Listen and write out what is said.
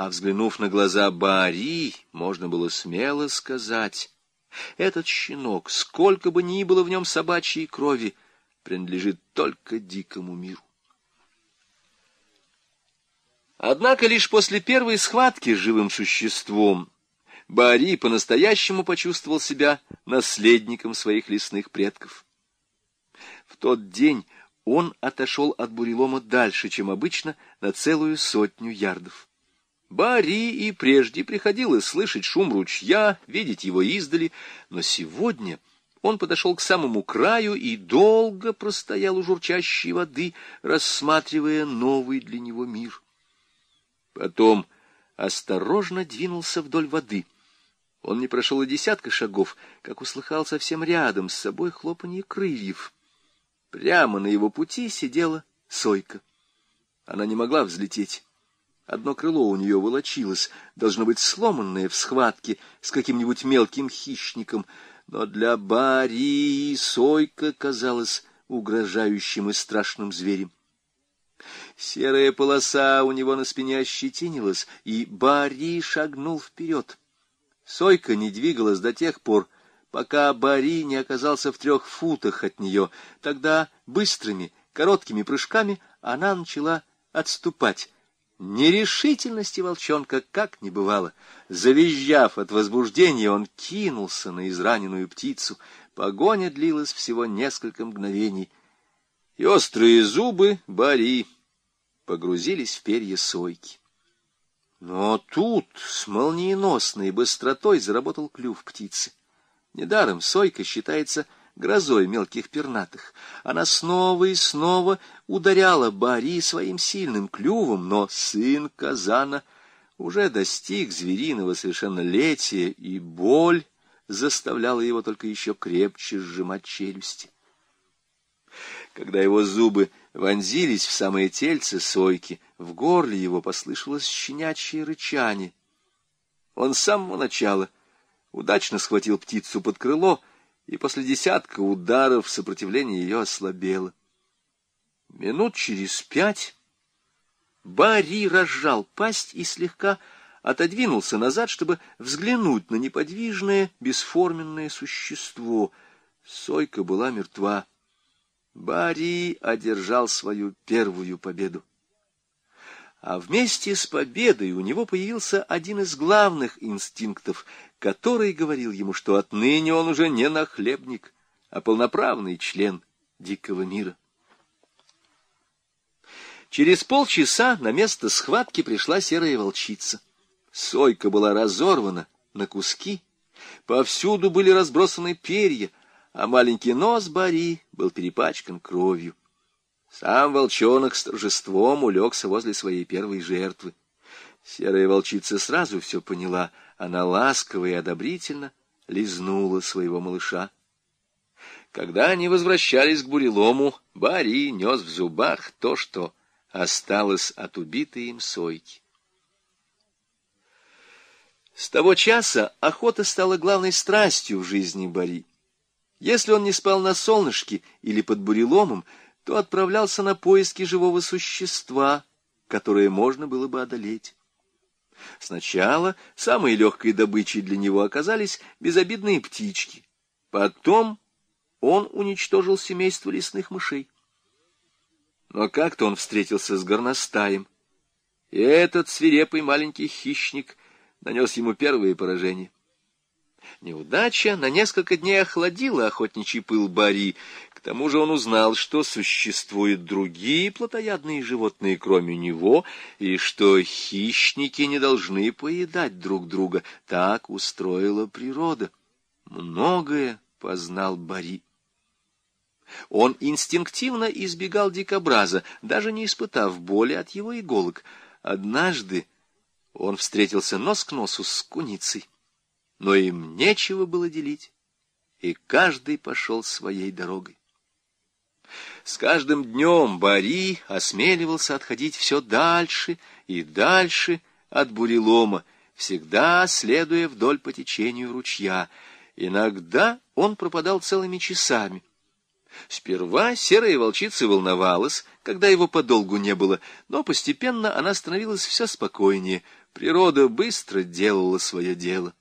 А взглянув на глаза Бари, можно было смело сказать, этот щенок, сколько бы ни было в нем собачьей крови, принадлежит только дикому миру. Однако лишь после первой схватки с живым существом Бари по-настоящему почувствовал себя наследником своих лесных предков. В тот день он отошел от бурелома дальше, чем обычно, на целую сотню ярдов. Бари и прежде приходилось слышать шум ручья, видеть его издали, но сегодня он подошел к самому краю и долго простоял у журчащей воды, рассматривая новый для него мир. Потом осторожно двинулся вдоль воды. Он не прошел и десятка шагов, как услыхал совсем рядом с собой хлопанье крыльев. Прямо на его пути сидела сойка. Она не могла взлететь. Одно крыло у нее волочилось, должно быть сломанное в схватке с каким-нибудь мелким хищником, но для Барии сойка казалась угрожающим и страшным зверем. Серая полоса у него на спине ощетинилась, и Бари шагнул вперед. Сойка не двигалась до тех пор, пока Бари не оказался в трех футах от нее. Тогда быстрыми, короткими прыжками она начала отступать, Нерешительности волчонка как не бывало. Завизжав от возбуждения, он кинулся на израненную птицу. Погоня длилась всего несколько мгновений. И острые зубы Бари погрузились в перья сойки. Но тут с молниеносной быстротой заработал клюв птицы. Недаром сойка считается грозой мелких пернатых. Она снова и снова ударяла Бари своим сильным клювом, но сын Казана уже достиг звериного совершеннолетия, и боль заставляла его только еще крепче сжимать челюсти. Когда его зубы вонзились в самое тельце сойки, в горле его послышалось щенячье рычание. Он с самого начала удачно схватил птицу под крыло, и после десятка ударов сопротивление ее ослабело. Минут через пять Барри разжал пасть и слегка отодвинулся назад, чтобы взглянуть на неподвижное, бесформенное существо. Сойка была мертва. Барри одержал свою первую победу. А вместе с победой у него появился один из главных инстинктов, который говорил ему, что отныне он уже не нахлебник, а полноправный член дикого мира. Через полчаса на место схватки пришла серая волчица. Сойка была разорвана на куски, повсюду были разбросаны перья, а маленький нос Бари был перепачкан кровью. Сам волчонок с торжеством улегся возле своей первой жертвы. Серая волчица сразу все поняла. Она ласково и одобрительно лизнула своего малыша. Когда они возвращались к бурелому, Бари нес в зубах то, что осталось от убитой им сойки. С того часа охота стала главной страстью в жизни Бари. Если он не спал на солнышке или под буреломом, то отправлялся на поиски живого существа, которое можно было бы одолеть. Сначала самой легкой добычей для него оказались безобидные птички. Потом он уничтожил семейство лесных мышей. Но как-то он встретился с горностаем, и этот свирепый маленький хищник нанес ему первые поражения. Неудача на несколько дней охладила охотничий пыл Бари. К тому же он узнал, что существуют другие плотоядные животные, кроме него, и что хищники не должны поедать друг друга. Так устроила природа. Многое познал Бари. Он инстинктивно избегал дикобраза, даже не испытав боли от его иголок. Однажды он встретился нос к носу с куницей но им нечего было делить, и каждый пошел своей дорогой. С каждым днем Бари осмеливался отходить все дальше и дальше от бурелома, всегда следуя вдоль по течению ручья. Иногда он пропадал целыми часами. Сперва серая волчица волновалась, когда его подолгу не было, но постепенно она становилась все спокойнее. Природа быстро делала свое дело.